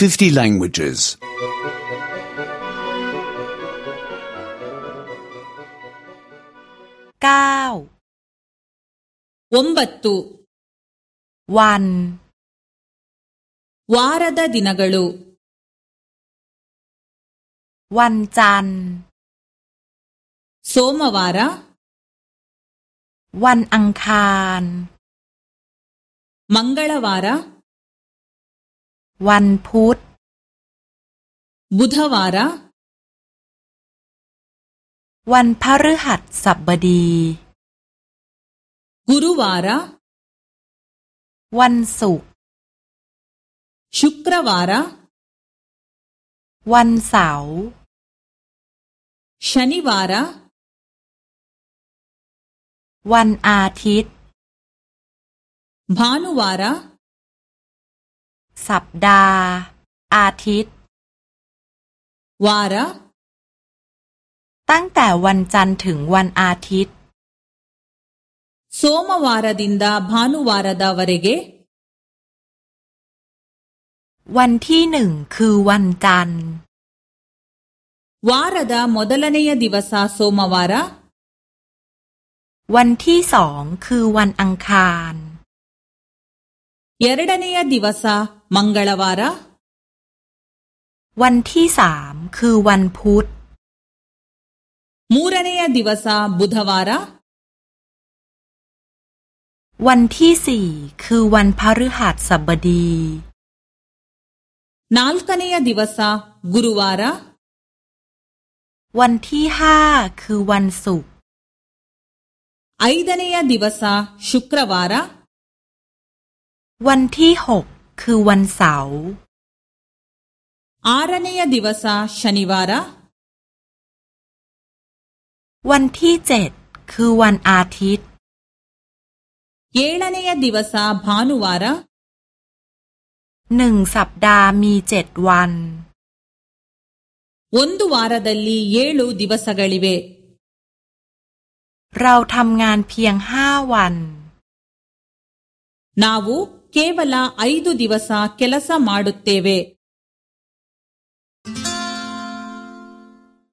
50 languages. เก้า ಒಂಬತ್ತು วัน ವಾರದ ದಿನಗಳು วันจันทร์ ಸೋಮವಾರ วันอังคาร ಮಂಗಳವಾರ วันพุธบุธวาระวันพฤหัสบดีกุรุวาระวันศุกร์ชุกรวาระวันเสาร์ชนิวาระวันอาทิตย์บานุวาระ สัปดาห์ อาทิตย์ ವಾರ ตั้งแต่วันจันทร์ถึงวันอาทิตย์ ಸೋಮವಾರದಿಂದ ಭಾನುವಾರದವರೆಗೆ วันที่หนึ่งคือวันจันทร์ ವಾರದ ಮೊದಲನೆಯ ದಿವಸ ಸೋಮವಾರ วันที่สองคือวันอังคาร ಎರಡನೆಯ ದಿವಸ ಮಂಗಳವಾರ วันที่สามคือวันพุธ ಮೂರನೆಯ ದಿವಸ ಬುಧವಾರ วันที่สี่คือวันพฤหัสบดี ನಾಲ್ಕನೆಯ ದಿವಸ ಗುರುವಾರ วันที่ห้าคือวันศุกร์ ಐದನೆಯ ದಿವಸ ಶುಕ್ರವಾರ วันที่หกคือวันเสาร์ ಆರನೆಯ ದಿವಸ ಶನಿವಾರ วันที่เจ็ดคือวันอาทิตย์ ಏಳನೆಯ ದಿವಸ ಭಾನುವಾರ หนึ่งสัปดาห์มีเจ็ดวัน ಒಂದು ವಾರದಲ್ಲಿ ಏಳು ದಿವಸಗಳಿವೆ เราทำงานเพียงห้าวัน ನಾವು ಕೇವಲ ಐದು ದಿವಸ ಕೆಲಸ ಮಾಡುತ್ತೇವೆ.